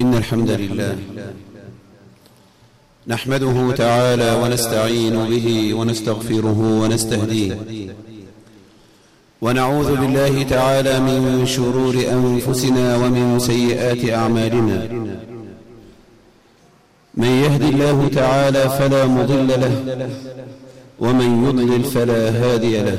إن الحمد لله. نحمده تعالى ونستعين به ونستغفره ونستهديه. ونعوذ بالله تعالى من شرور أنفسنا ومن سيئات أعمالنا. من يهد الله تعالى فلا مضل له ومن يضلل فلا هادي له.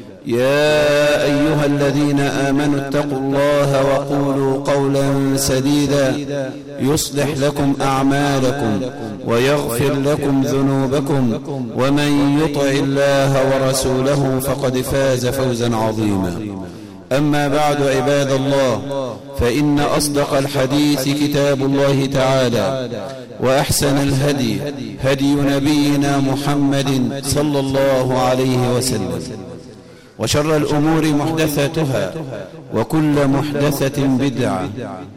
يا أيها الذين آمنوا اتقوا الله وقولوا قولا سديدا يصلح لكم أعمالكم ويغفر لكم ذنوبكم ومن يطع الله ورسوله فقد فاز فوزا عظيما. أما بعد عباد الله فإن أصدق الحديث كتاب الله تعالى وأحسن الهدي هدي نبينا محمد صلى الله عليه وسلم. وشر الأمور محدثاتها وكل محدثة بدعة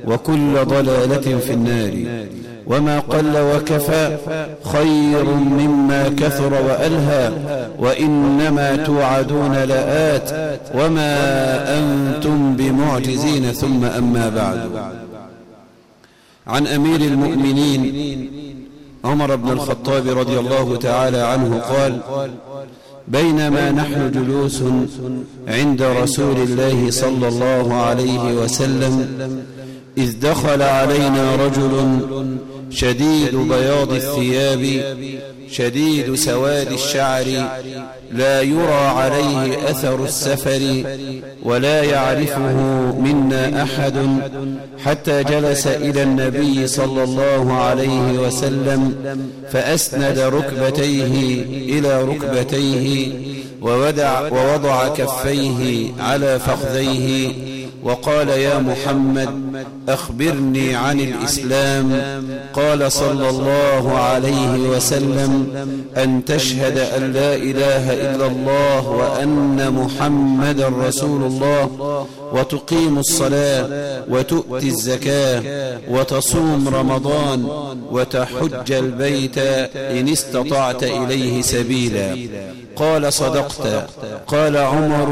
وكل ضلالة في النار. وما قل وكفى خير مما كثر وألهى وإنما توعدون لآت وما أنتم بمعجزين ثم أما بعد. عن أمير المؤمنين عمر بن الخطاب رضي الله تعالى عنه قال بينما نحن جلوس عند رسول الله صلى الله عليه وسلم إذ دخل علينا رجل شديد بياض الثياب شديد سواد الشعر. لا يرى عليه أثر السفر ولا يعرفه منا أحد. حتى جلس إلى النبي صلى الله عليه وسلم فأسند ركبتيه إلى ركبتيه ووضع, ووضع كفيه على فخذيه. وقال يا محمد أخبرني عن الإسلام. قال صلى الله عليه وسلم أن تشهد أن لا إله إلا الله وأن محمد رسول الله وتقيم الصلاة وتؤتي الزكاة وتصوم رمضان وتحج البيت إن استطعت إليه سبيلا. قال صدقت. قال عمر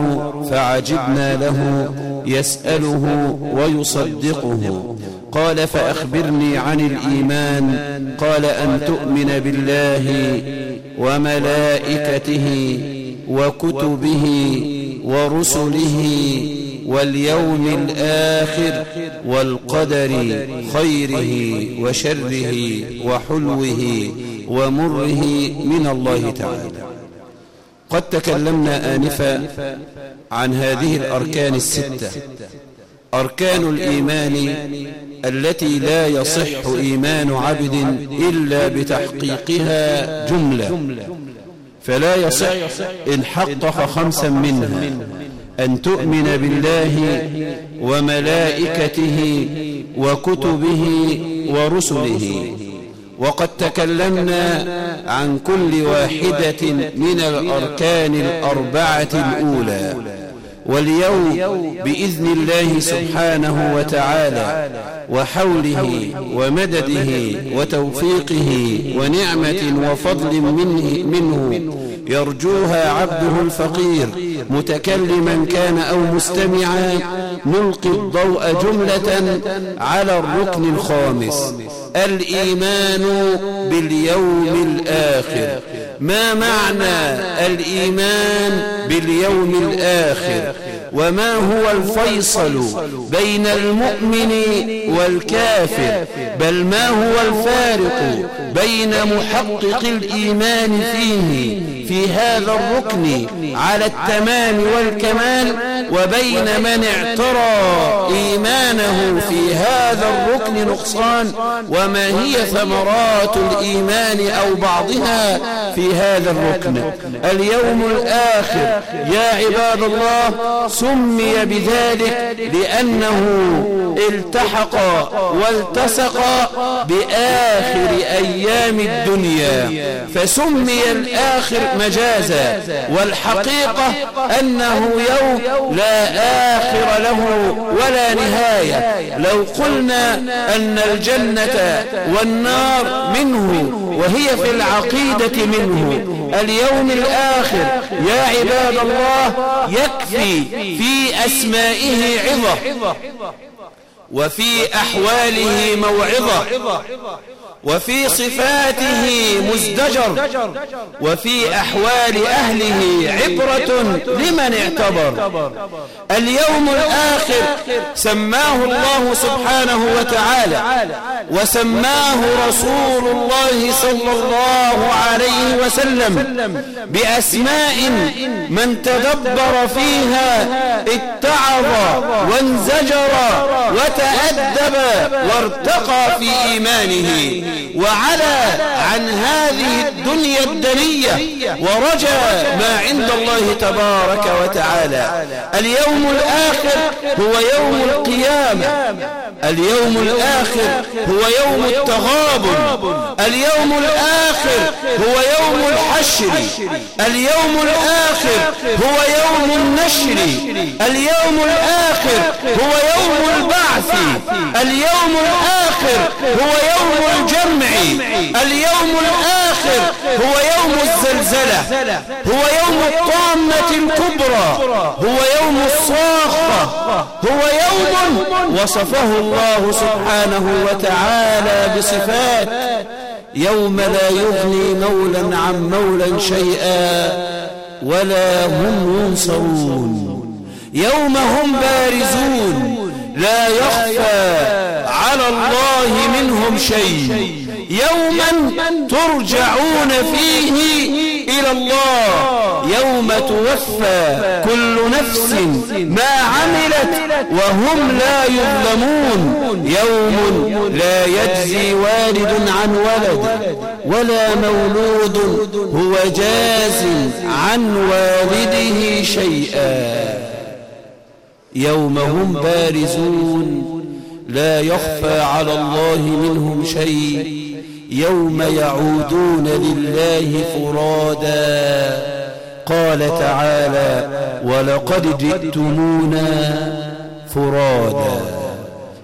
فعجبنا له يسأله ويصدقه. قال فأخبرني عن الإيمان. قال أن تؤمن بالله وملائكته وكتبه ورسله واليوم الآخر والقدر خيره وشره وحلوه ومره من الله تعالى. قد تكلمنا آنفا عن هذه الأركان الستة. أركان الإيمان التي لا يصح إيمان عبد إلا بتحقيقها جملة. فلا يصح إن حقق خمسا منها أن تؤمن بالله وملائكته وكتبه ورسله. وقد تكلمنا عن كل واحدة من الأركان الأربعة الأولى. واليوم بإذن الله سبحانه وتعالى وحوله ومدده وتوفيقه ونعمة وفضل منه, منه يرجوها عبده الفقير متكلما كان أو مستمعا نلقي الضوء جملة على الركن الخامس. الإيمان باليوم الآخر. ما معنى الإيمان باليوم الآخر؟ وما هو الفيصل بين المؤمن والكافر؟ بل ما هو الفارق بين محقق الإيمان فيه في هذا الركن على التمام والكمال وبين من اعترى إيمانه في هذا الركن نقصان وما هي ثمرات الإيمان أو بعضها في هذا الركن. اليوم الآخر يا عباد الله سمي بذلك لأنه التحق والتصق بآخر أيام الدنيا. فسمي الآخر مجازا والحقيقة أنه يوم لا آخر له ولا نهاية. لو قلنا أن الجنة والنار منه وهي في العقيدة منه. اليوم الآخر يا عباد الله يكفي في أسمائه عظة وفي أحواله موعظة. وفي صفاته مزدجر وفي أحوال أهله عبرة لمن اعتبر. اليوم الآخر سماه الله سبحانه وتعالى وسماه رسول الله صلى الله عليه وسلم بأسماء من تدبر فيها اتعظ وانزجر وتأدب وارتقى في إيمانه. وعلى عن هذه الدنيا الدنية ورجى ما عند الله تبارك وتعالى. اليوم الآخر هو يوم القيامة. اليوم الآخر هو يوم التغابن. اليوم الآخر هو يوم الحشر. اليوم الآخر هو يوم النشر. اليوم الآخر هو يوم البعث. اليوم الآخر هو يوم الجمع اليوم الآخر هو يوم الزلزلة. هو يوم الطامة الكبرى. هو يوم الصاخة. هو يوم وصفه الله سبحانه وتعالى بصفات. يوم لا يغني مولا عن مولا شيئا ولا هم ينصرون. يوم هم بارزون. لا يخفى على الله منهم شيء. يوما ترجعون فيه إلى الله. يوم توفى كل نفس ما عملت وهم لا يظلمون. يوم لا يجزي والد عن ولد ولا مولود هو جاز عن والده شيئا. يوم هم بارزون لا يخفى على الله منهم شيء. يوم يعودون لله فرادا. قال تعالى ولقد جئتمونا فرادا.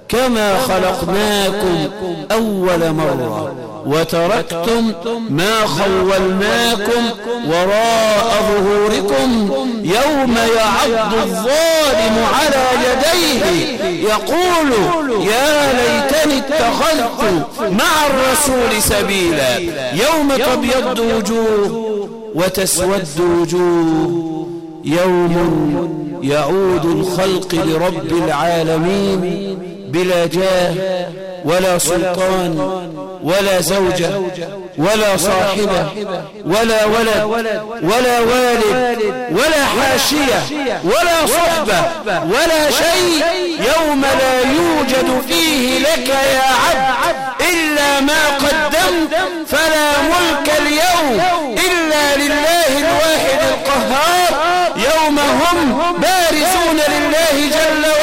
كما خلقناكم أول مرة. وتركتم ما خولناكم وراء ظهوركم يوم يعض الظالم على يديه يقول يا ليتني اتخذت مع الرسول سبيلا يوم تبيض وجوه وتسود وجوه يوم يعود الخلق لرب العالمين بلا جاه ولا سلطان ولا زوجة ولا صاحبة ولا ولد ولا والد ولا حاشية ولا صحبة ولا شيء يوم لا يوجد فيه لك يا عبد إلا ما قدمت فلا ملك اليوم إلا لله الواحد القهار. يوم هم بارزون لله جل وعلا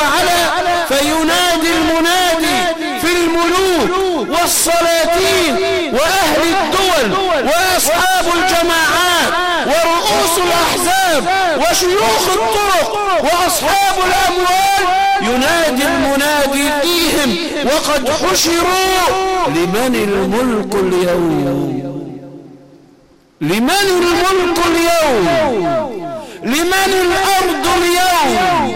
وشيوخ الطرق وأصحاب الأموال ينادي المنادي فيهم وقد حشروا لمن الملك اليوم. لمن الملك اليوم؟ لمن الأرض اليوم؟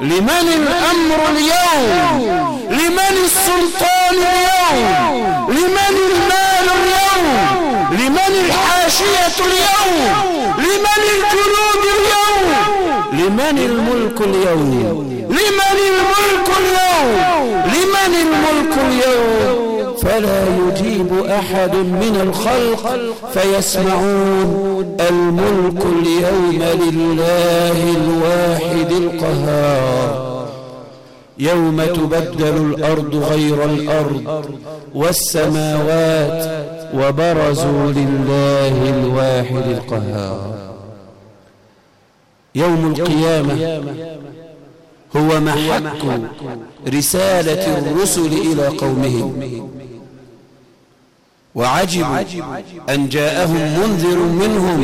لمن الأمر اليوم؟ لمن السلطان اليوم؟ لمن المال اليوم؟ لمن الحاشية اليوم؟ لمن الجنود اليوم؟ لمن الملك اليوم؟ لمن الملك اليوم؟ لمن الملك اليوم؟ فلا يجيب أحد من الخلق فيسمعون الملك اليوم لله الواحد القهار. يوم تبدل الأرض غير الأرض والسماوات وبرزوا لله الواحد القهار. يوم القيامة هو محك رسالة الرسل إلى قومهم. وعجبوا أن جاءهم منذر منهم.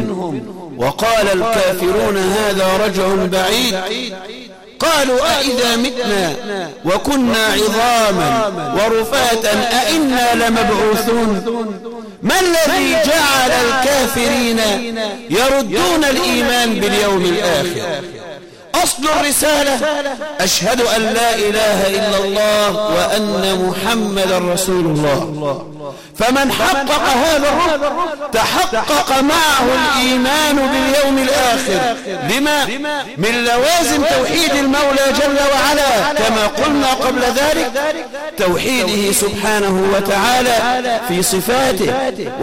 وقال الكافرون هذا رجع بعيد. قالوا أئذا متنا؟ وكنا عظاما. ورفاتا. أئنا لمبعوثون. ما الذي جعل الكافرين يردون الإيمان باليوم الآخر؟ أصل الرسالة. أشهد أن لا إله إلا الله وأن محمد رسول الله. فمن حقق هذا الركن تحقق معه الإيمان باليوم الآخر. لما من لوازم توحيد المولى جل وعلا. كما قلنا قبل ذلك توحيده سبحانه وتعالى في صفاته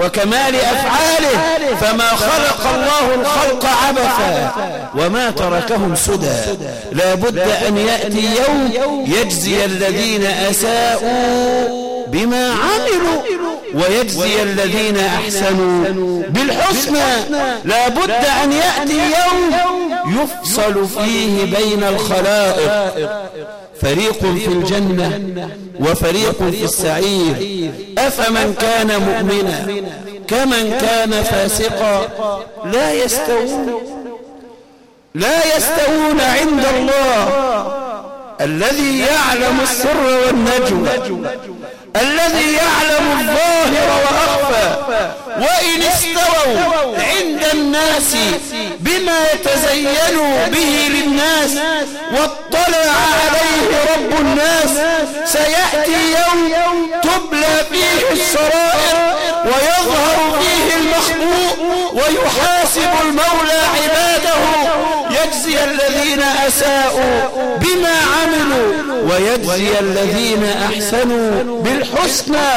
وكمال أفعاله. فما خلق الله الخلق عبثا وما تركهم سدى. لا بد أن يأتي يوم يجزي الذين أساءوا بما عملوا ويجزي الذين أحسنوا بالحسنى. لا بد أن يأتي يوم يفصل فيه بين الخلائق. فريق في الجنة وفريق في السعير. أفمن كان مؤمنا؟ كمن كان فاسقا؟ لا يستوون. لا يستوون عند الله. الذي يعلم السر والنجوى. الذي يعلم الظاهر وأخفى. وإن استووا عند الناس بما يتزين به للناس واطلع عليه رب الناس سيأتي يوم تبلى فيه السرائر ويظهر فيه المخبوء ويحاسب المولى عباده. الذين أساءوا بما عملوا ويجزي الذين أحسنوا بالحسنى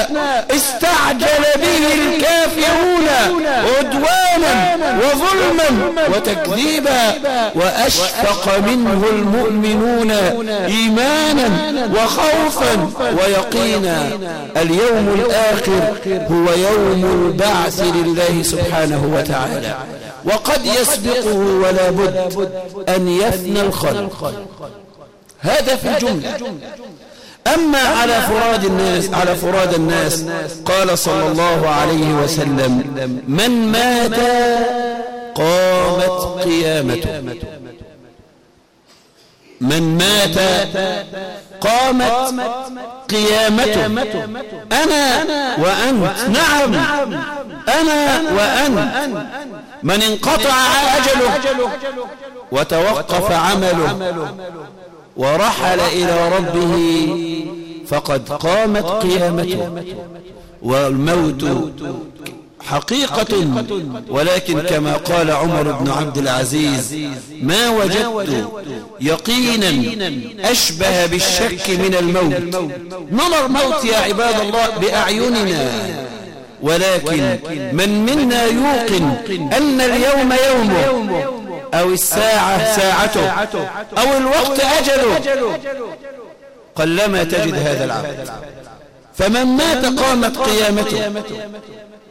استعجل به الكافرون عدوانا وظلما وتكذيبا وأشفق منه المؤمنون إيمانا وخوفا ويقينا اليوم الآخر هو يوم البعث لله سبحانه وتعالى. وقد يسبقه ولا بد أن يفنى الخلق. هذا في الجملة. أما على فراد الناس على فراد الناس قال صلى الله عليه وسلم من مات قامت قيامته. من مات قامت قيامته. أنا وأنت. نعم. أنا وأنت. من انقطع أجله. وتوقف عمله. ورحل إلى ربه فقد قامت قيامته. والموت حقيقة ولكن كما قال عمر بن عبد العزيز ما وجدت يقينا أشبه بالشك من الموت. نرى الموت يا عباد الله بأعيننا. ولكن من منا يوقن أن اليوم يومه؟ أو الساعة ساعته. أو الوقت أجله. قلما تجد هذا العبد. فمن مات قامت قيامته.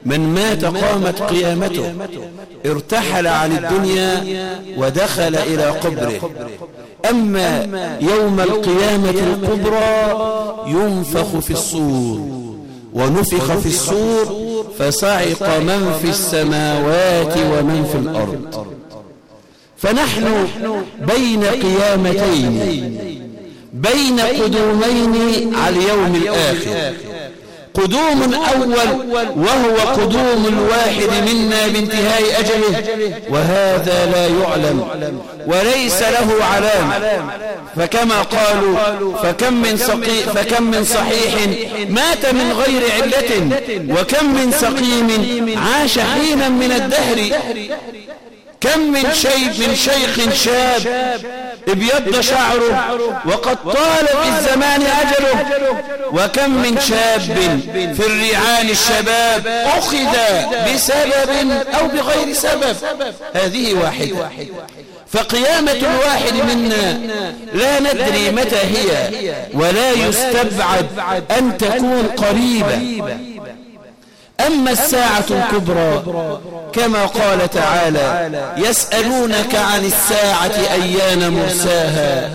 من مات قامت قيامته. ارتحل عن الدنيا ودخل إلى قبره. أما يوم القيامة الكبرى ينفخ في الصور. ونفخ في الصور فصعق من في السماوات ومن في الأرض. فنحن بين قيامتين بين قدومين على اليوم الآخر. قدوم أول وهو قدوم الواحد منا بانتهاء أجله وهذا لا يعلم وليس له علام. فكما قالوا فكم من, فكم من صحيح مات من غير علة وكم من سقيم عاش حينا من الدهر. كم من شيء من شيخ شاب ابيض شعره وقد طال في الزمان أجله. وكم من شاب في الرعان الشباب أخذ بسبب أو بغير سبب. هذه واحدة. فقيامة الواحد منا لا ندري متى هي ولا يستبعد أن تكون قريبة. أما الساعة الكبرى كما قال تعالى يسألونك عن الساعة أيان مرساها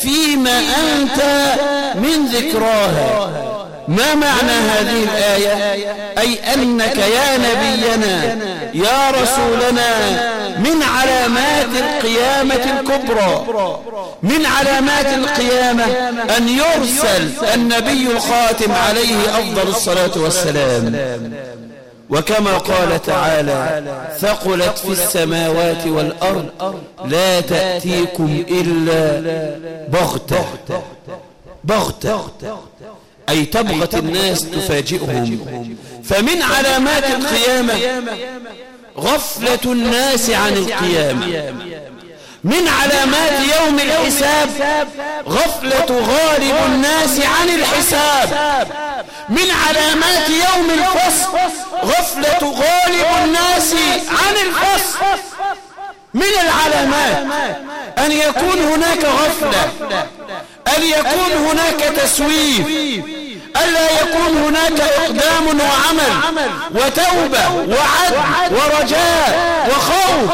فيما أنت من ذكراها. ما معنى هذه الآية؟ أي أنك يا نبينا يا رسولنا. من علامات القيامة الكبرى. من علامات القيامة أن يرسل النبي الخاتم عليه أفضل الصلاة والسلام. وكما قال تعالى ثقلت في السماوات والأرض لا تأتيكم إلا بغتة. بغتة. أي تبغت الناس تفاجئهم. فمن علامات القيامة غفلة الناس عن القيامة من علامات يوم الحساب غفلة غالب الناس عن الحساب. من علامات يوم الفصل غفلة غالب الناس عن الفصل. من العلامات؟ أن يكون هناك غفلة أن يكون هناك تسويف. ألا يكون هناك إقدام وعمل وتوبة وعد ورجاء وخوف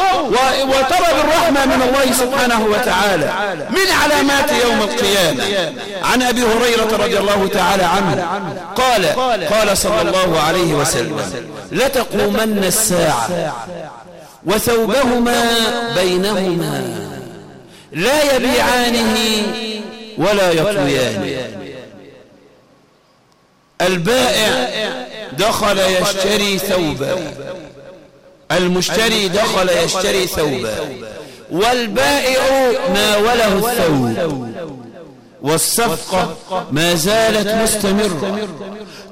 وطلب الرحمة من الله سبحانه وتعالى من علامات يوم القيامة. عن أبي هريرة رضي الله تعالى عنه قال قال صلى الله عليه وسلم لتقومن الساعة وثوبهما بينهما لا يبيعانه ولا يطويانه. البائع دخل يشتري ثوبا. المشتري دخل يشتري ثوبا. والبائع ناوله الثوب. والصفقة ما زالت مستمرة.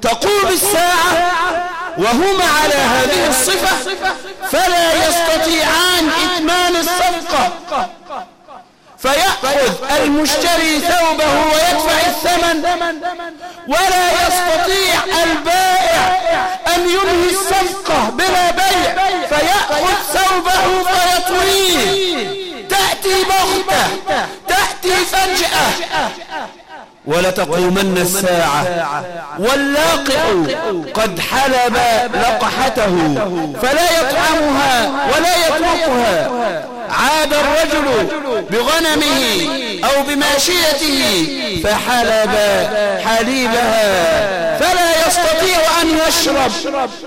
تقوم الساعة وهما على هذه الصفة فلا يستطيعان إتمام الصفقة. فيأخذ المشتري ثوبه ويدفع الثمن ولا يستطيع البائع أن ينهي الصفقة بلا بيع. فيأخذ ثوبه فيطويه. تأتي بغتة تأتي فجأة. ولتقومن الساعة. واللاقع قد حلب لقحته. فلا يطعمها ولا يتركها. عاد الرجل بغنمه أو بماشيته فحلب حليبها. فلا يستطيع أن يشرب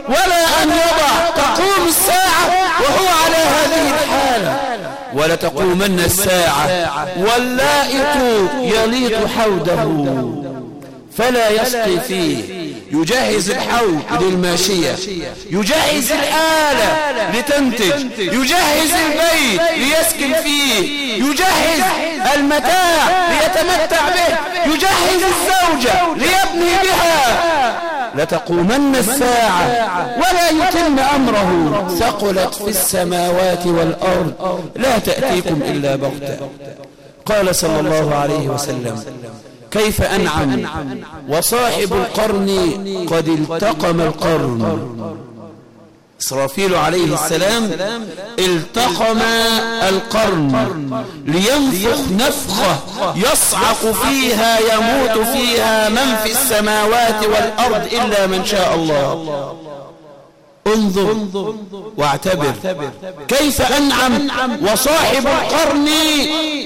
ولا أن يضع. تقوم الساعة وهو على هذه الحالة. ولتقومن الساعة واللائق يليط حوده. فلا يسقي فيه. يجهز الحوض للماشية يجهز الآلة لتنتج يجهز البيت ليسكن فيه يجهز المتاع ليتمتع به يجهز الزوجة ليبني بها. لتقومن الساعة ولا يتم أمره. ثقلت في السماوات والأرض. لا تأتيكم إلا بغتة. قال صلى الله عليه وسلم كيف أنعم؟ وصاحب القرن قد التقم القرن. إسرافيل عليه السلام التقم القرن لينفخ نفخة يصعق فيها يموت فيها. من في السماوات والأرض إلا من شاء الله. انظر واعتبر كيف أنعم؟ وصاحب القرن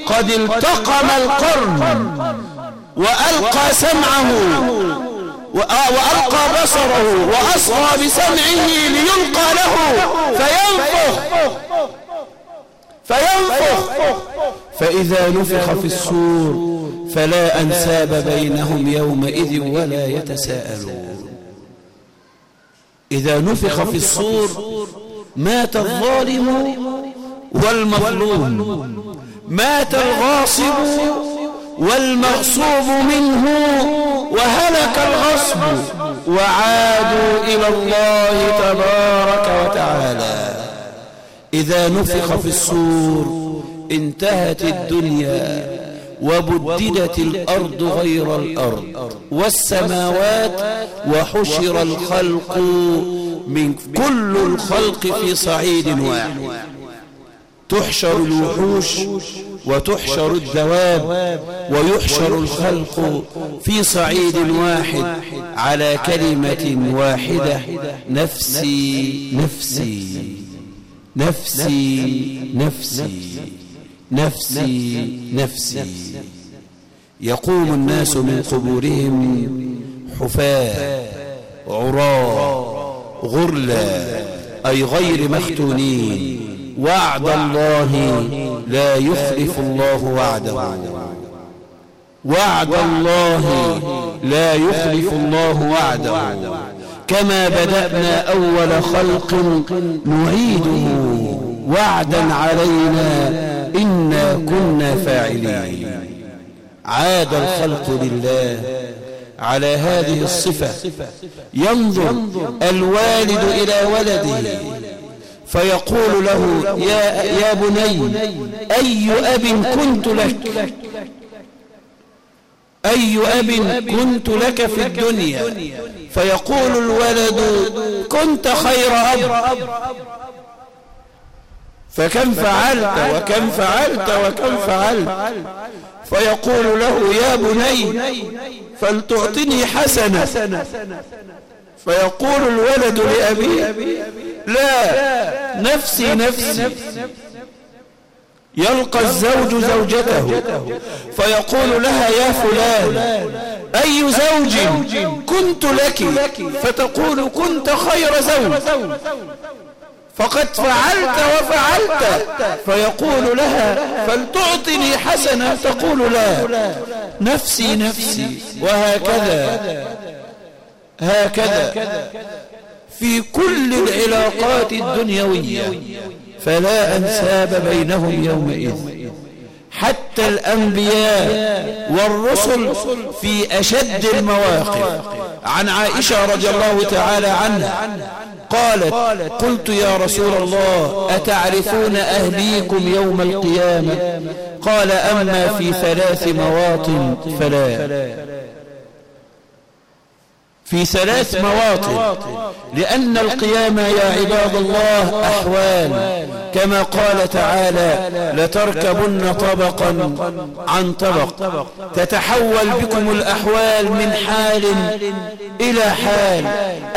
قد التقم القرن. وألقى سمعه. وألقى بصره. وأصغى بسمعه ليلقى له. فينفخ. فينفخ. فإذا نفخ في السور فلا أنساب بينهم يومئذ ولا يتساءلون. إذا نفخ في الصور مات الظالم والمظلوم. مات الغاصب والمغصوب منه وهلك الغصب وعادوا إلى الله تبارك وتعالى. إذا نفخ في الصور انتهت الدنيا وبددت الأرض غير الأرض والسماوات وحشر الخلق من كل الخلق في صعيد واحد. تحشر الوحوش وتحشر الدواب ويحشر الخلق في صعيد واحد على كلمة واحدة. نفسي نفسي نفسي نفسي نفسي نفسي. يقوم الناس من قبورهم حفاة عراة غرلا أي غير مختونين. وعد الله لا يخلف الله وعده. وعد الله لا يخلف الله وعده. كما بدأنا أول خلق نعيده. وعدا علينا إنا كنا فاعلين. عاد الخلق لله. على هذه الصفة ينظر الوالد إلى ولده. فيقول له يا, يا بني أي أب كنت لك؟ أي أب كنت لك في الدنيا؟ فيقول الولد كنت خير أب. فكم فعلت وكم فعلت وكم فعلت؟ فيقول له يا بني فلتعطني حسنة. فيقول الولد لأبيه لا. نفسي نفسي. يلقى الزوج زوجته فيقول لها يا فلان أي زوج كنت لك؟ فتقول كنت خير زوج. فقد فعلت وفعلت فيقول لها فلتعطني حسنة تقول لا. نفسي نفسي وهكذا هكذا. في كل العلاقات الدنيوية. فلا أنساب بينهم يومئذ. حتى الأنبياء والرسل في أشد المواقف. عن عائشة رضي الله تعالى عنها قالت قلت يا رسول الله أتعرفون أهليكم يوم القيامة؟ قال أما في ثلاث مواطن فلا. في ثلاث مواطن. لأن القيامة يا عباد الله أحوال. كما قال تعالى لتركبن طبقا عن طبق. تتحول بكم الأحوال من حال إلى حال.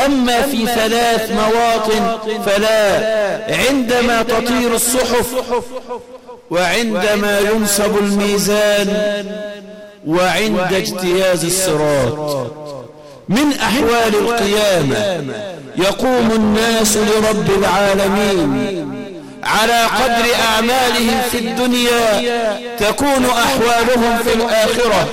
أما في ثلاث مواطن فلا. عندما تطير الصحف وعندما ينصب الميزان وعند اجتياز الصراط. من أحوال القيامة. يقوم الناس لرب العالمين. على قدر أعمالهم في الدنيا تكون أحوالهم في الآخرة.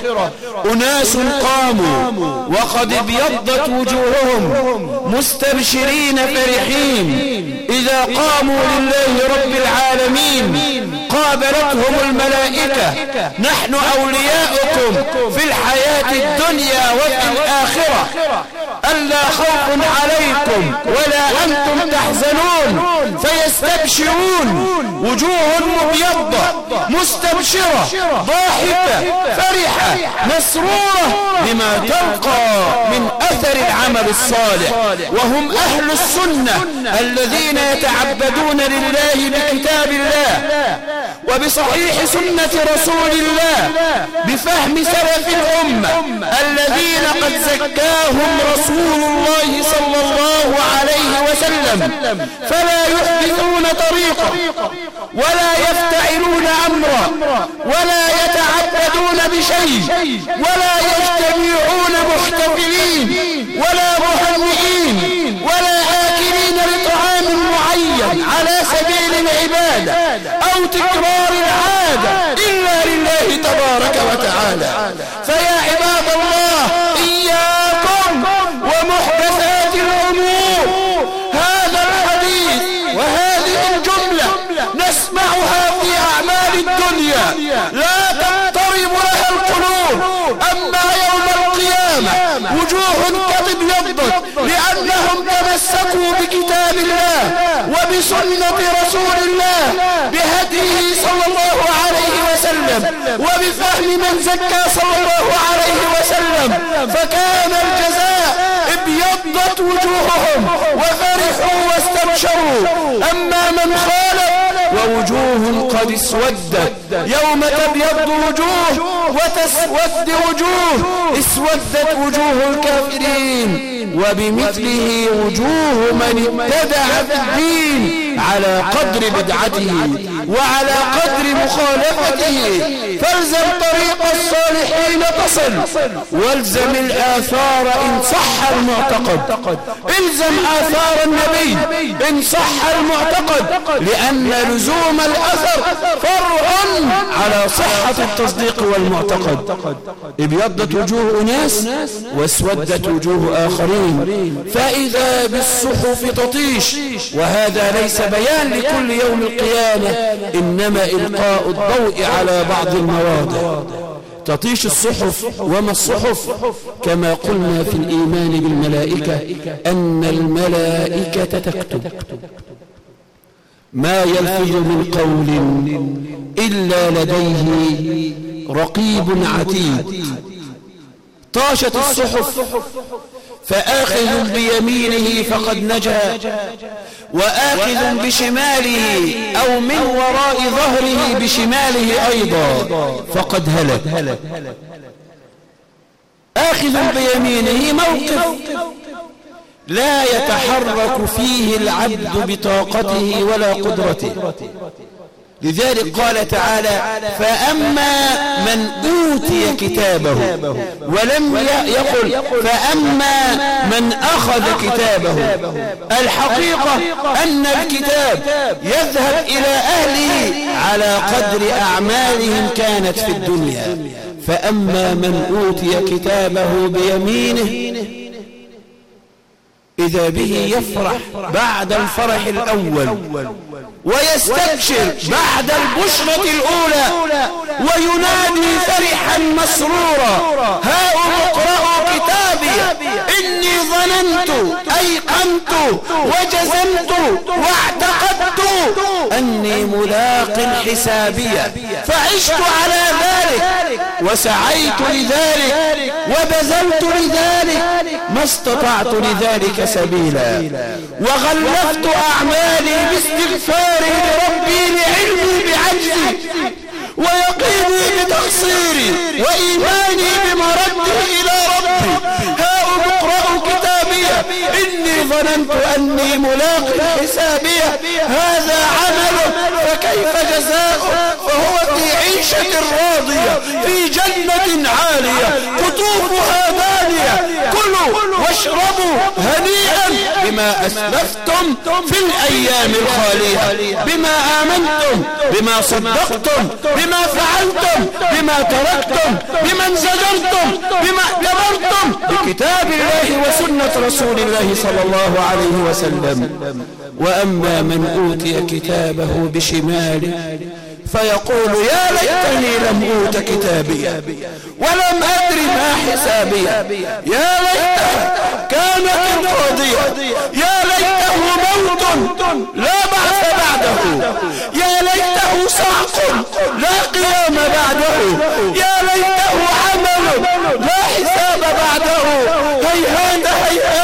أناس قاموا وقد ابيضت وجوههم مستبشرين فرحين. إذا قاموا لله رب العالمين قابلتهم الملائكة. نحن أولياؤكم في الحياة الدنيا وفي الآخرة. ألا خوف عليكم ولا أنتم تحزنون. فيستبشرون. وجوه مبيضة. مستبشرة. ضاحكة. فرحة. مسرورة. بما تلقى من أثر العمل الصالح. وهم أهل السنة. الذين يتعبدون لله بكتاب الله. وبصحيح سنة رسول الله بفهم سلف الأمة الذين قد زكاهم رسول الله صلى الله عليه وسلم. فلا يحدثون طريقا ولا يفتعلون أمرا ولا يتعبدون بشيء ولا يجتمعون محتفلين ولا مهنئين ولا آكلين لطعام معين على سبيل العبادة. أو تكرار العادة إلا لله تبارك وتعالى. فيا عباد الله إياكم ومحدثات الأمور. هذا الحديث وهذه الجملة نسمعها في أعمال الدنيا. لا تضطرب لها القلوب. أما يوم القيامة وجوه قد ابيضت لأنهم تمسكوا بكتاب الله وبسنة رسول وبفهم من زكى صلى الله عليه وسلم. فكان الجزاء ابيضت وجوههم وفرحوا واستبشروا. أما من خالف ووجوه قد اسودت يوم تبيض وجوه وتسود وجوه اسودت وجوه الكافرين. وبمثله وجوه من ابتدع في الدين. على قدر بدعته وعلى قدر مخالفته. فالزم طريق الصالحين تصل والزم الآثار إن صح المعتقد. إلزم آثار النبي إن صح المعتقد. لأن لزوم الأثر فرع على صحة التصديق والمعتقد. ابيضت وجوه أناس واسودت وجوه آخرين. فإذا بالصحف تطيش. وهذا ليس بيان لكل يوم القيامة. إنما إلقاء الضوء على بعض المواضع. تطيش الصحف وما الصحف؟ كما قلنا في الإيمان بالملائكة أن الملائكة تكتب. ما يلفظ من قول إلا لديه رقيب عتيد. طاشت الصحف فآخذ بيمينه فقد نجا وآخذ بشماله أو من وراء ظهره بشماله أيضا فقد هلك. آخذ بيمينه موقف لا يتحرك فيه العبد بطاقته ولا قدرته. لذلك قال تعالى فأما من أوتي كتابه ولم يقل فأما من أخذ كتابه. الحقيقة أن الكتاب يذهب إلى أهله على قدر أعمالهم كانت في الدنيا. فأما من أوتي كتابه بيمينه إذا به يفرح بعد الفرح الأول ويستبشر بعد البشرة الأولى وينادي فرحا مسرورا هاؤم اقرأوا كتابي إني ظننت أيقنت وجزمت واعتقدت أني ملاق حسابيا فعشت على ذلك. وسعيت لذلك. وبذلت لذلك. ما استطعت لذلك سبيلا. وغلفت أعمالي باستغفاري لربي لعلمي بعجزي. ويقيني بتقصيري. وإيماني بمردي إلى ربي. هاؤم اقرأوا كتابي. إني ظننت أني ملاق حسابية. هذا عمله فكيف جزاؤه؟ فهو في عيشة راضية في جنة عالية. قطوفها دانية كلوا واشربوا هنيئا بما أسلفتم في الأيام الخالية. بما آمنتم بما صدقتم بما فعلتم بما تركتم بما انزجرتم بما اعتبرتم. بكتاب الله وسنة رسول الله صلى الله عليه وسلم. وأما من أوتي كتابه بشماله فيقول يا ليتني لم أوت كتابي ولم أدر ما حسابي يا ليتها كانت القاضية يا ليته موت لا بعث بعده يا ليته صعق لا قيام بعده يا ليته عمل لا حساب بعده هيهات هيهات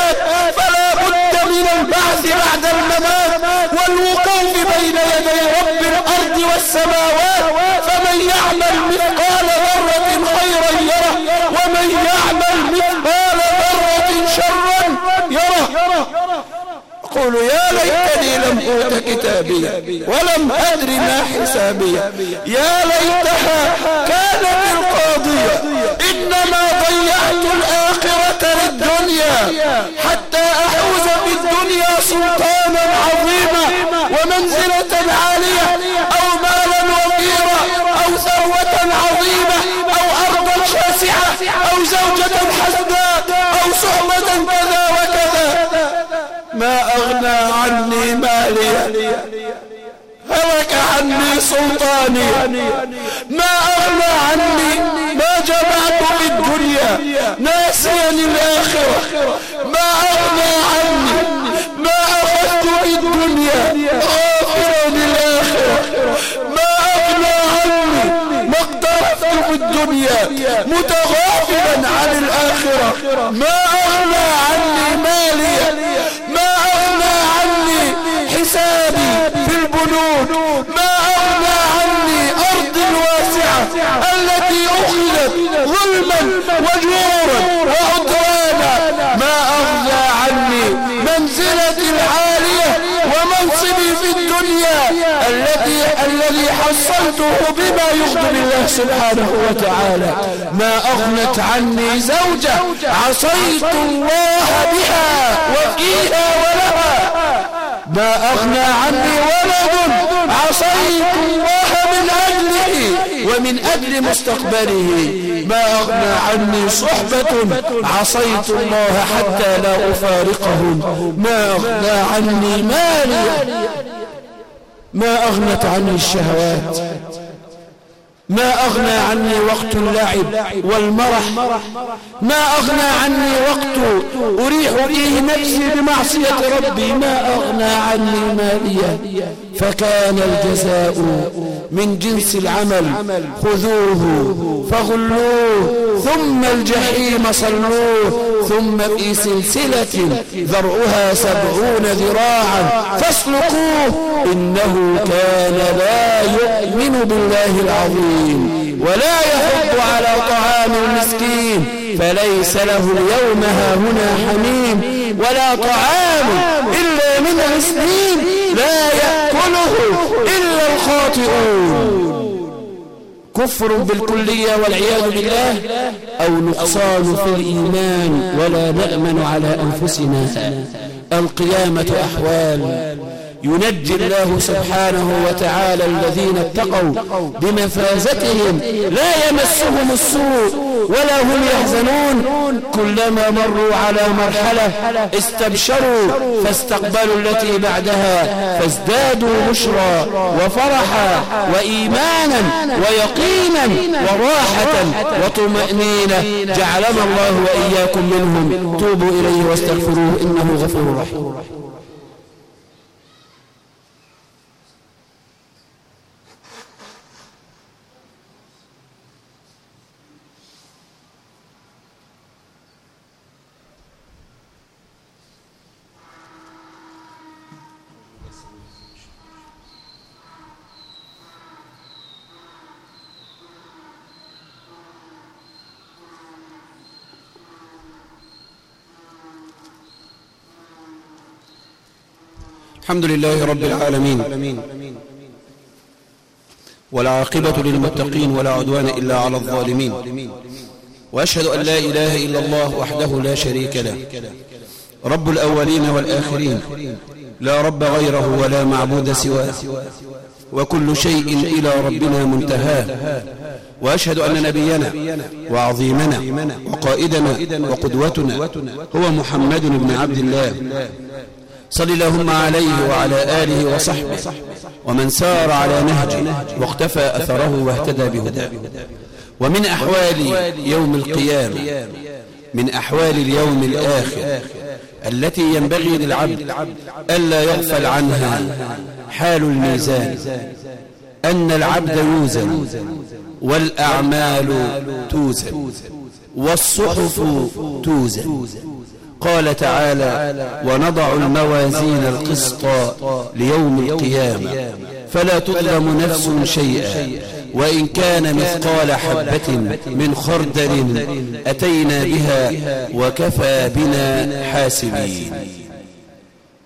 الأرض والسماوات فمن يعمل مثقال ذرة خيرا يره ومن يعمل مثقال ذرة شرا يره. أقول يا ليتني لم أوت كتابي ولم أدر ما حسابي يا ليتها كانت القاضية إنما ضيعت الآخرة للدنيا حتى أحوز بالدنيا سلطانا عظيما ومنزلة عالية. سلطاني. ما أغنى عني ما جمعت بالدنيا ناسيا الآخرة. ما أغنى عني ما أخذت بالدنيا غافرا الآخرة. ما أغنى عني ما اقترفت متغافلا عن الآخرة. ما أغنى عني مالي ما أغنى عني حسابي في البنوك ما حصلته بما يغضب الله سبحانه وتعالى. ما أغنت عني زوجة عصيت الله بها وفيها ولها. ما أغنى عني ولد عصيت الله من أجله ومن أجل مستقبله. ما أغنى عني صحبة عصيت الله حتى لا أفارقهم. ما أغنى عني مالي. ما أغنت عني الشهوات. ما أغنى عني وقت اللعب والمرح. ما أغنى عني وقت أريح فيه نفسي بمعصية ربي. ما أغنى عني مالية فكان الجزاء من جنس العمل خذوه فغلوه ثم الجحيم صلوه ثم في سلسلة ذرعها سبعون ذراعا فاسلكوه. إنه كان لا يؤمن بالله العظيم ولا يحض على طعام المسكين فليس له اليوم هاهنا حميم ولا طعام إلا من غسلين لا يأكله إلا الخاطئون. كفر بالكلية والعياذ بالله أو نقصان في الإيمان ولا نأمن على أنفسنا. القيامة أحوال. ينجي الله سبحانه وتعالى الذين اتقوا بمفازتهم. لا يمسهم السوء ولا هم يحزنون. كلما مروا على مرحلة استبشروا فاستقبلوا التي بعدها فازدادوا بشرى وفرحا وإيمانا ويقينا وراحة وطمأنينة. جعلنا الله وإياكم منهم. توبوا إليه واستغفروه إنه غفور رحيم. الحمد لله رب العالمين. والعاقبة للمتقين ولا عدوان إلا على الظالمين. وأشهد أن لا إله إلا الله وحده لا شريك له. رب الأولين والآخرين. لا رب غيره ولا معبود سواه. وكل شيء إلى ربنا منتهاه وأشهد أن نبينا وعظيمنا وقائدنا وقدوتنا هو محمد بن عبد الله. صل اللهم عليه وعلى آله وصحبه ومن سار على نهجه واقتفى أثره واهتدى بهداه. ومن أحوال يوم القيامة من أحوال اليوم الآخر التي ينبغي للعبد ألا يغفل عنها حال الميزان أن العبد يوزن والأعمال توزن والصحف توزن. قال تعالى ونضع الموازين القسط ليوم القيامة فلا تظلم نفس شيئا وإن كان مثقال حبة من خردل أتينا بها وكفى بنا حاسبين.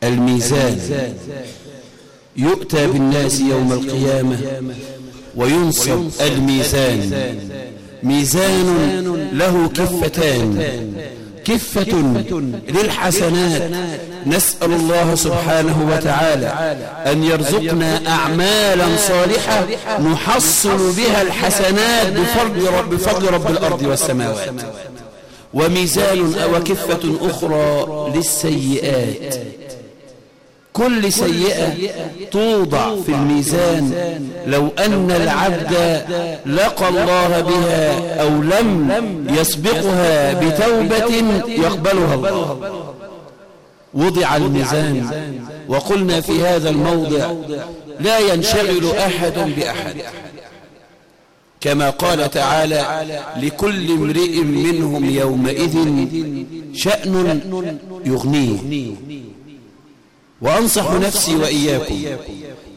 الميزان يؤتى بالناس يوم القيامة وينصب الميزان ميزان له كفتان. كفة للحسنات. نسأل الله سبحانه وتعالى أن يرزقنا أعمالا صالحة نحصل بها الحسنات بفضل رب, بفضل رب الأرض والسماوات. وميزان وكفة أخرى للسيئات. كل سيئة توضع في الميزان. لو أن العبد لقى الله بها أو لم يسبقها بتوبة يقبلها الله. وضع الميزان. وقلنا في هذا الموضع لا ينشغل أحد بأحد. كما قال تعالى لكل امرئ منهم يومئذ شأن يغنيه. وأنصح نفسي وإياكم.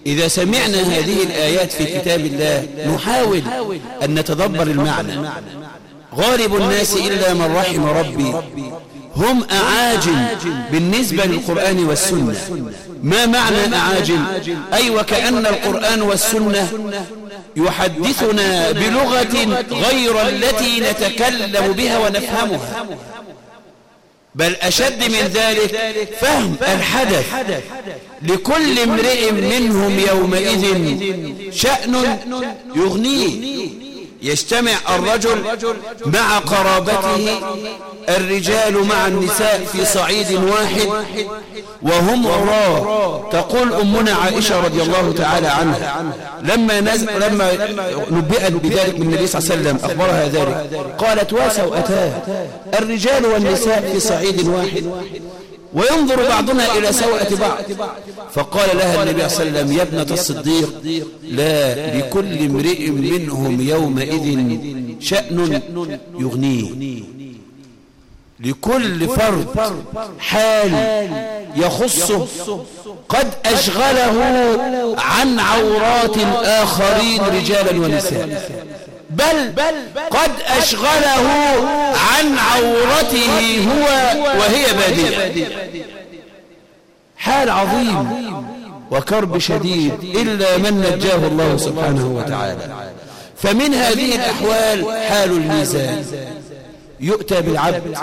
إذا سمعنا هذه الآيات في كتاب الله نحاول أن نتدبر المعنى. غالب الناس إلا من رحم ربي. هم أعاجم بالنسبة للقرآن والسنة. ما معنى أعاجم؟ أي وكأن القرآن والسنة يحدثنا بلغة غير التي نتكلم بها ونفهمها. بل أشد من ذلك فهم الحدث. لكل امرئ منهم يومئذ شأن يغنيه. يجتمع الرجل مع قرابته الرجال مع النساء في صعيد واحد وهم عراة تقول أمنا عائشة رضي الله تعالى عنها لما. لما نبئت بذلك من النبي صلى الله عليه وسلم أخبرها ذلك قالت واسوا أتاه الرجال والنساء في صعيد واحد وينظر بعضنا إلى سوءة بعض فقال لها النبي صلى الله عليه وسلم يا ابنة الصديق لا لكل امرئ منهم يومئذ شأن يغنيه. لكل فرد حال يخصه قد أشغله عن عورات آخرين رجالا ونساء. بل قد أشغله عن عورته هو وهي بادية. حال عظيم وكرب شديد إلا من نجاه الله سبحانه وتعالى. فمن هذه الأحوال حال الميزان. يؤتى بالعبد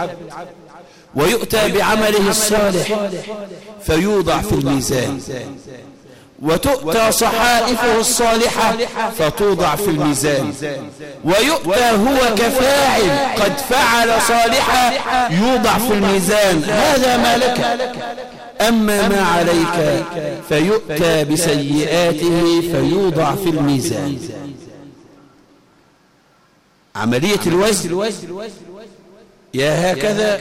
ويؤتى بعمله الصالح فيوضع في الميزان. وتؤتى صحائفه الصالحة فتوضع في الميزان. ويؤتى هو كفاعل قد فعل صالحا يوضع في الميزان. هذا ما لك. أما ما عليك فيؤتى بسيئاته فيوضع في الميزان. عملية الوزن. يا هكذا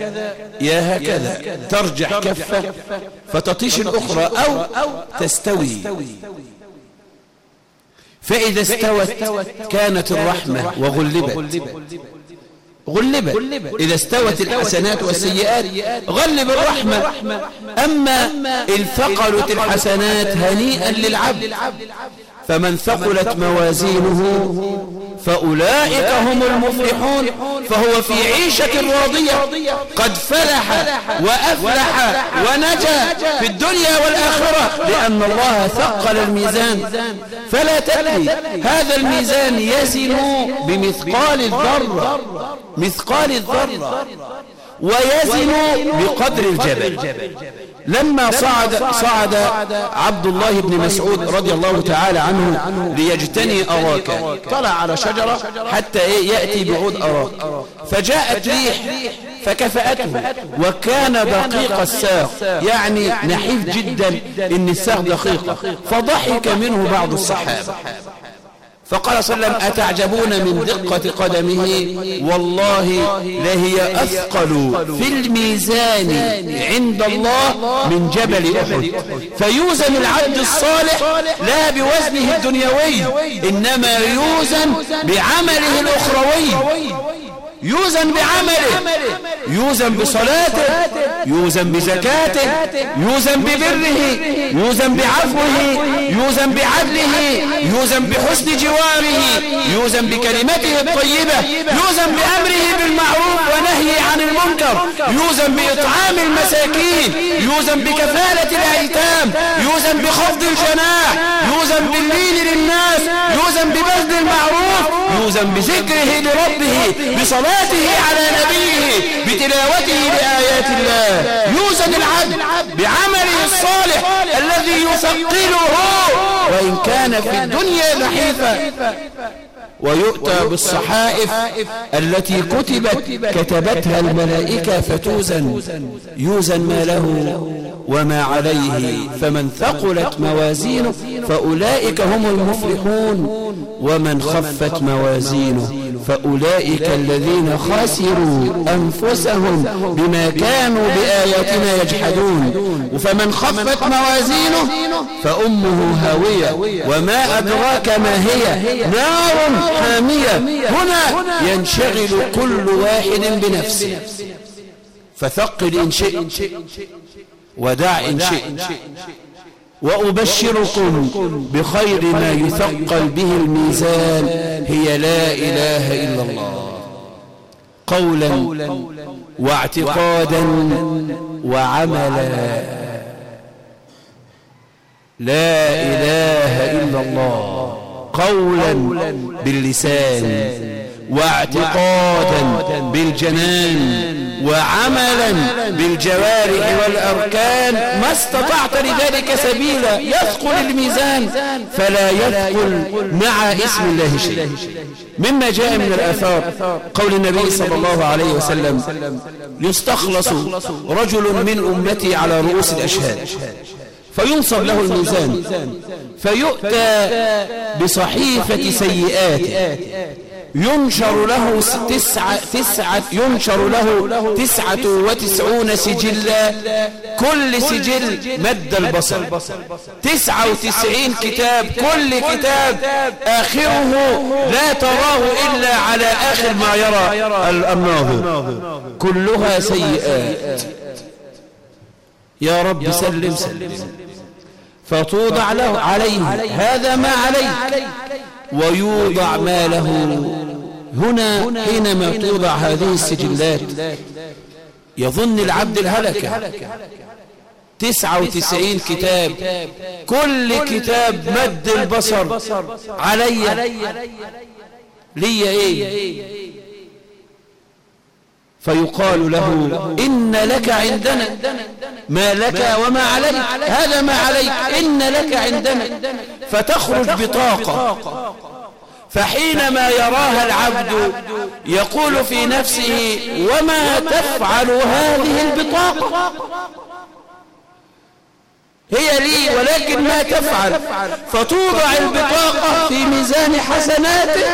يا هكذا. ترجع كفة فتطيش الأخرى أو تستوي. فإذا استوت كانت الرحمة وغلبت. غلبت. إذا استوت الحسنات والسيئات غلب الرحمة. أما إن ثقلت الحسنات هنيئا للعبد. فمن ثقلت موازينه فأولئك هم المفلحون. فهو في عيشة راضية. قد فلح وأفلح ونجا في الدنيا والآخرة. لأن الله ثقل الميزان. فلا تدري هذا الميزان يزن بمثقال الذرة. مثقال الذرة ويزن بقدر الجبل. لما صعد صعد عبد الله بن مسعود رضي الله تعالى عنه ليجتني أراكا طلع على شجرة حتى يأتي بعود أراك. فجاءت ريح فكفأته وكان دقيق الساق. يعني نحيف جدا إن الساق دقيقة فضحك منه بعض الصحابة. فقال صلى الله عليه وسلم أتعجبون من دقة قدمه؟ والله لهي أثقل في الميزان عند الله من جبل أحد. فيوزن العبد الصالح لا بوزنه الدنيوي إنما يوزن بعمله الأخروي. يوزن بعمله يوزن بصلاته يوزن بزكاته يوزن ببره يوزن بعفوه يوزن بعدله يوزن بحسن جواره يوزن بكلمته الطيبة يوزن بأمره بالمعروف ونهي عن المنكر يوزن بإطعام المساكين يوزن بكفالة الأيتام يوزن بخفض الجناح يوزن باللين للناس يوزن ببذل المعروف يوزن بذكره لربه بصلاته على نبيه بتلاوته لآيات الله. يوزن العبد بعمله الصالح الذي يثقله وإن كان في الدنيا نحيفا ويؤتى بالصحائف التي كتبت كتبتها الملائكة فتوزن يوزن ما له وما عليه فمن ثقلت موازينه فأولئك هم المفلحون ومن خفت موازينه. فأولئك الذين خسروا أنفسهم بما كانوا بآياتنا يجحدون. فمن خفت موازينه فأمه هاوية وما أدراك ما هي؟ نار حامية. هنا ينشغل كل واحد بنفسه. فثقل إن شئت ودع إن شئت. وأبشركم بخير ما يثقل به الميزان هي لا إله إلا الله. قولا واعتقادا وعملا. لا إله إلا الله. قولا باللسان واعتقادا بالجنان. وعملا بالجوارح والأركان ما استطعت لذلك سبيلا. يثقل الميزان فلا يثقل مع اسم الله شيء مما جاء من الآثار قول النبي صلى الله عليه وسلم يستخلص رجل من أمتي على رؤوس الأشهاد فينصب له الميزان فيؤتى بصحيفة سيئاته. ينشر له تسعة, تسعة ينشر له تسعة وتسعون سجلا كل سجل مد البصر. تسعة وتسعين كتاب. كل كتاب آخره لا تراه إلا على آخر ما يرى الناظر كلها سيئات. يا رب سلم سلم. فتوضع له عليه. هذا ما عليه. ويوضع ما له هنا حينما توضع هذه السجلات يظن العبد الهلكة. تسعة وتسعين كتاب. كل كتاب مد البصر علي. لي إيه؟ فيقال له إن لك عندنا ما لك وما عليك. هذا ما عليك. إن لك عندنا. فتخرج بطاقة. فحينما يراها العبد يقول في نفسه وما تفعل هذه البطاقة. هي لي ولكن ما تفعل. فتوضع البطاقة في ميزان حسناته.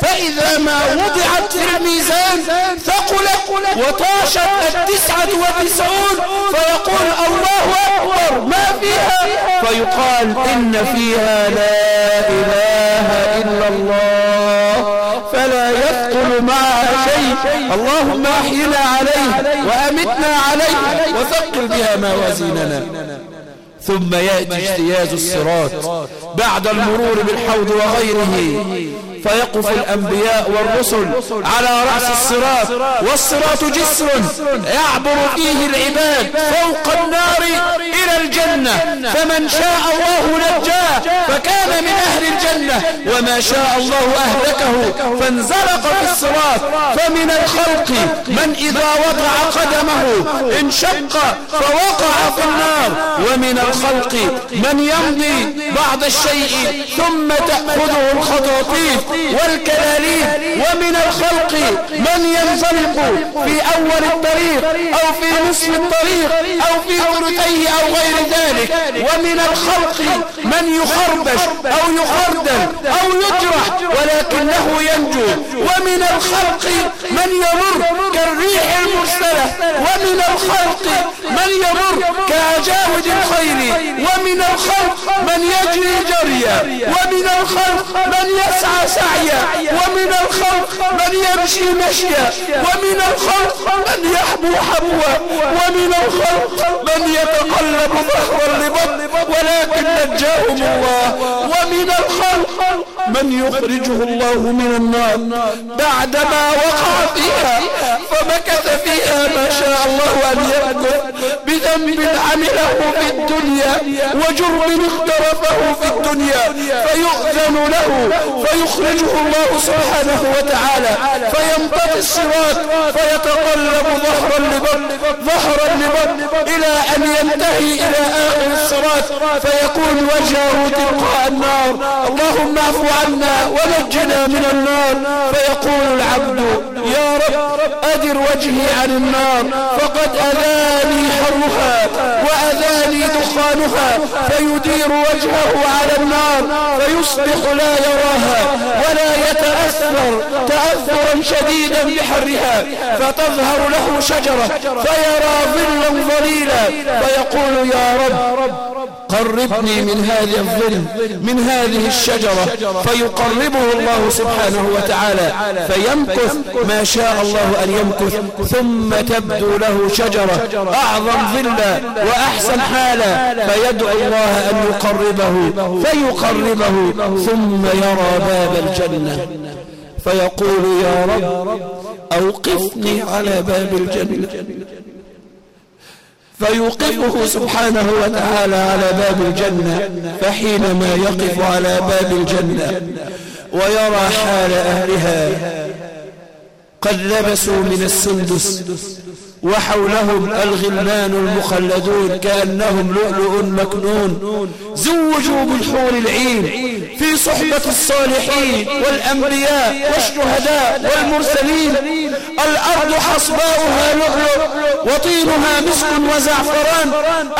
فإذا ما وضعت في الميزان ثقلت وطاشت التسعة وتسعون فيقول الله أكبر ما فيها؟ فيقال إن فيها لا إله إلا الله فلا يثقل معها شيء. اللهم أحينا عليه وأمتنا عليه وثقل بها موازيننا. ثم يأتي اجتياز الصراط. بعد المرور بالحوض وغيره. فيقف الأنبياء والرسل على رأس الصراط. والصراط جسر يعبر فيه العباد فوق النار إلى الجنة. فمن شاء الله نجاه. فكان من أهل الجنة. وما شاء الله أهلكه. فانزلق في الصراط. فمن الخلق. من إذا وضع قدمه. انشق فوقع في النار. ومن الخلق. من يمضي بعض الشيء. ثم تأخذه الخطاطيف. والكلاليب ومن الخلق من ينزلق في أول الطريق أو في نصف الطريق أو في ثلثيه أو غير ذلك. ومن الخلق من يخربش أو يخردل أو يجرح ولكنه ينجو. ومن الخلق من يمر كالريح المرسلة. ومن الخلق من يمر كأجاود الخير ومن الخلق من يجري جريا. ومن الخلق من يسعى سعيا ومن الخلق من يمشي مشيا ومن الخلق من يحبو حبوا ومن الخلق من يتقلب ظهرا لبطن ولكن نجاهم الله ومن الخلق من يخرجه الله من النار بعدما وقع فيها فمكث فيها ما شاء الله أن يمكث بذنب عمله في الدنيا وجرم اخترفه في الدنيا فيؤذن له فيخرجه الله سبحانه وتعالى فينطفي الصراط فيتقلب ظهرا لبطن ظهرا لبطن إلى أن ينتهي إلى آخر الصراط فيكون وجهه تلقاء النار اللهم اعف عنا ونجنا من النار فيقول العبد يا رب أدر وجهي عن النار فقد أذاني حرها وأذاني دخانها فيدير وجهه على النار فيصبح لا يراها ولا يتأثر تأثرا شديدا بحرها فتظهر له شجرة فيرى ظلا ظليلا فيقول يا رب قربني من هذه الظل من هذه الشجرة فيقربه الله سبحانه وتعالى فيمكث ما شاء الله أن يمكث ثم تبدو له شجرة أعظم ظلا وأحسن حالا فيدعو الله أن يقربه فيقربه ثم يرى باب الجنة. فيقول يا رب أوقفني على باب الجنة. فيوقفه سبحانه وتعالى على باب الجنة فحينما يقف على باب الجنة ويرى حال أهلها. قد لبسوا من السندس. وحولهم الغلمان المخلدون كأنهم لؤلؤ مكنون. زوجوا بالحور العين في صحبة الصالحين والأنبياء والشهداء والمرسلين. الأرض حصباؤها لؤلؤ وطينها مسك وزعفران.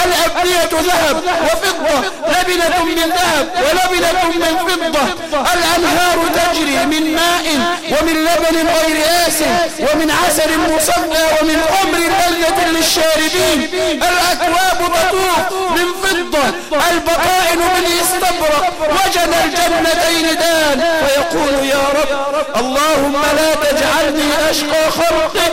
الأبنية ذهب وفضة لبنة من ذهب ولبنة من فضة. الأنهار تجري من ماء ومن لبن غير آس ومن عسل مصفى ومن خمر لذة للشاربين. الأكواب تطوف من فضة. البطائن من استبرق وجن الجنتين دان. فيقول يا رب اللهم لا تجعلني أشقى خلقك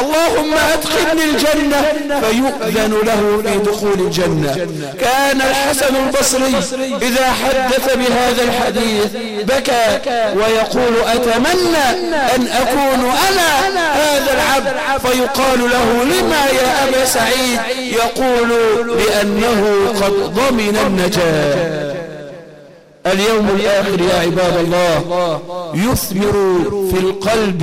اللهم أدخلني الجنة. فيؤذن له في دخول الجنة. كان الحسن البصري إذا حدث بهذا الحديث بكى. ويقول أتمنى أن أكون أنا هذا العبد؟ فيقال له لما يا أبا سعيد يقول لأنه قد ضمن النجاة. اليوم الآخر يا عباد الله. يثمر في القلب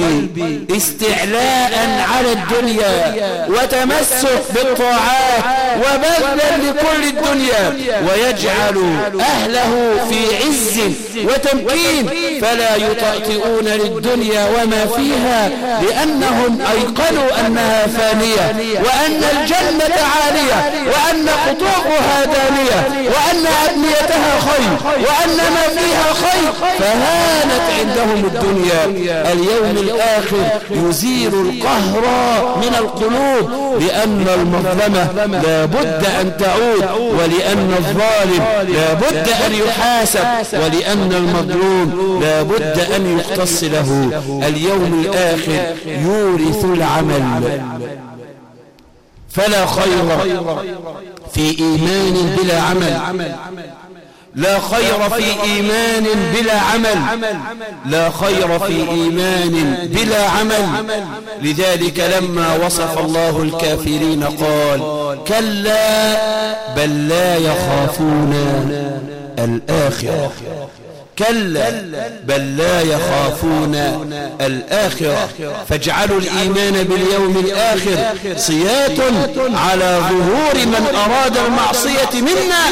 استعلاء على الدنيا وتمسك بالطاعات وبذلا لكل الدنيا. ويجعل أهله في عز وتمكين. فلا يطأطئون للدنيا وما فيها لأنهم أيقنوا أنها فانية. وأن الجنة عالية. وأن قطوعها دانية. وأن أبنيتها خير. وأن ما فيها خير فهانت عندهم الدنيا. اليوم الآخر يزيل القهر من القلوب لأن المظلمة لا بد أن تعود ولأن الظالم لا بد أن يحاسب ولأن المظلوم لا بد أن يقتص له. اليوم الآخر يورث العمل. فلا خير في إيمان بلا عمل. لا خير في إيمان بلا عمل. لا خير في إيمان بلا عمل. لذلك لما وصف الله الكافرين قال كلا بل لا يخافون الآخرة. كلا بل لا يخافون الآخرة. فاجعلوا الإيمان باليوم الآخر صيات على ظهور من أراد المعصية منا.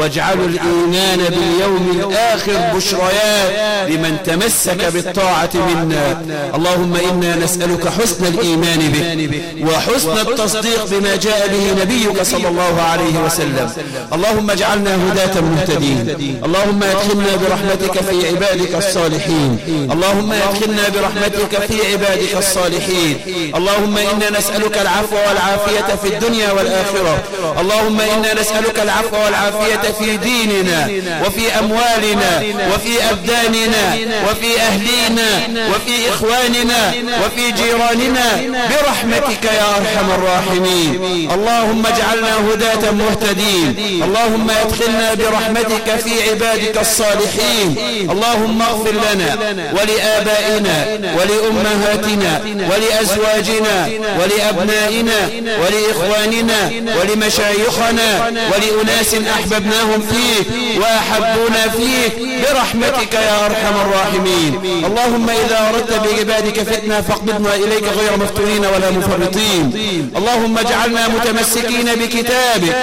واجعلوا الإيمان باليوم الآخر بشريات لمن تمسك بالطاعة منا. اللهم إنا نسألك حسن الإيمان به وحسن التصديق بما جاء به نبيك صلى الله عليه وسلم. اللهم اجعلنا هداة مهتدين. اللهم أدخلنا برحمتك برحمتك في عبادك الصالحين. اللهم أدخلنا برحمتك في عبادك الصالحين. اللهم إنا نسألك العفو والعافية في الدنيا والآخرة. اللهم إنا نسألك العفو والعافية في ديننا وفي أموالنا وفي أبداننا وفي أهلينا وفي إخواننا وفي جيراننا برحمتك يا أرحم الراحمين. اللهم اجعلنا هداة مهتدين. اللهم أدخلنا برحمتك في عبادك الصالحين. العالمين اللهم اغفر لنا ولآبائنا ولأمهاتنا ولأزواجنا ولأبنائنا ولإخواننا ولمشايخنا ولأناس أحببناهم فيك وأحبونا فيك برحمتك يا أرحم الراحمين. اللهم إذا أردت بعبادك فتنة فاقبضنا إليك غير مفتونين ولا مفرطين. اللهم اجعلنا متمسكين بكتابك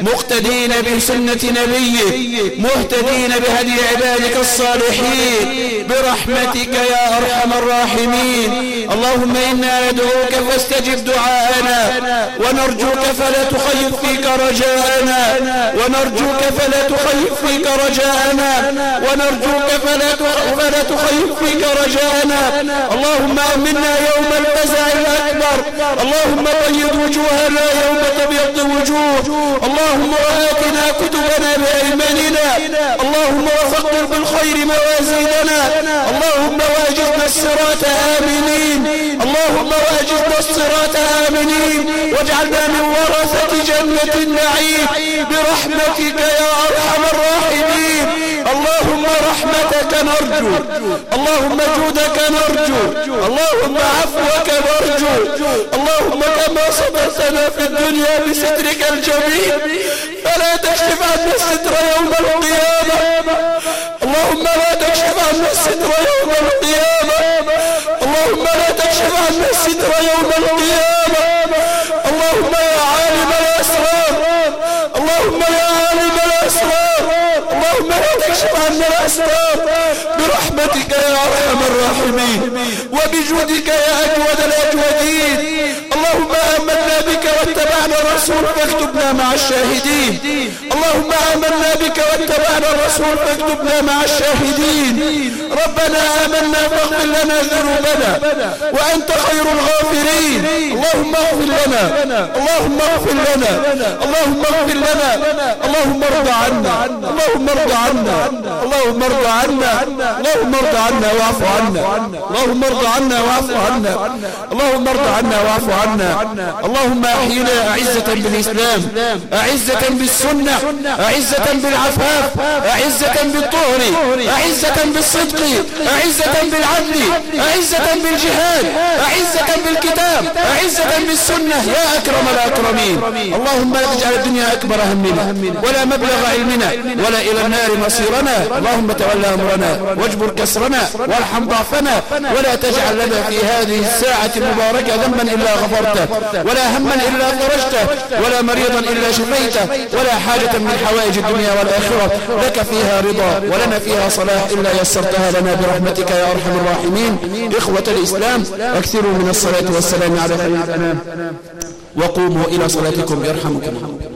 مقتدين بسنة نبيك مهتدين بهدي عبادك. عبادك الصالحين برحمتك يا أرحم الراحمين. اللهم إنا ندعوك فاستجب دعاءنا ونرجوك فلا تخيب فيك رجاءنا ونرجوك فلا تخيب فيك رجاءنا ونرجوك فلا فلا تخيب فيك رجاءنا. اللهم أمنا يوم الفزع الأكبر. اللهم بيض وجوهنا يوم تبيض وجوه اللهم وآتنا كتبنا بأيماننا. اللهم وفقر بالخير موازيننا. اللهم واجبنا الصراط آمنين. اللهم واجبنا الصراط آمنين. واجعلنا من ورثة جنة النعيم. برحمتك يا أرحم الراحمين. اللهم رحمتك نرجو. اللهم جودك نرجو. اللهم عفوك نرجو. اللهم كما سترتنا في الدنيا بسترك الجميل. فلا تكشف عنا الستر يوم القيامة. اللهم لا تكشف عنا الستر يوم القيامة. اللهم لا تكشف عنا الستر يوم القيامة. اللهم يا عالم الأسرار. اللهم يا عالم الأسرار. اللهم لا تكشف عنا الأسرار. برحمتك يا أرحم الراحمين. وبجودك يا أجود الأجودين. اللهم آمنا بك واتبعنا الرسول فاكتبنا مع الشاهدين. اللهم آمنا بك واتبعنا الرسول فاكتبنا مع الشاهدين. ربنا آمنا فاغفر لنا ذنوبنا. وأنت خير الغافرين. اللهم اغفر لنا. اللهم اغفر لنا. اللهم اغفر لنا. اللهم ارض عنا. اللهم ارض عنا. اللهم ارض عنا. اللهم ارض عنا واعف عنا. اللهم ارض عنا واعف عنا. اللهم ارض عنا واعف عنا. اللهم أحينا أعزة بالاسلام أعزة بالسنة أعزة بالعفاف أعزة بالطهر أعزة بالصدق أعزة بالعدل أعزة بالجهاد أعزة بالكتاب أعزة بالسنة. يا أكرم الأكرمين اللهم لا تجعل الدنيا أكبر همنا ولا مبلغ علمنا ولا إلى النار مصيرنا. اللهم تولى أمرنا واجبر كسرنا وارحم ضعفنا ولا تجعل لنا في هذه الساعة المباركة ذنبا إلا غفرته ولا هما إلا فرجته ولا مريضا إلا شفيته ولا حاجة من حوائج الدنيا والآخرة. لك فيها رضا ولنا فيها صلاح إلا يسرتها لنا برحمتك يا أرحم الراحمين. إخوة الإسلام أكثروا من الصلاة والسلام على خير وقوموا إلى صلاتكم يرحمكم الله.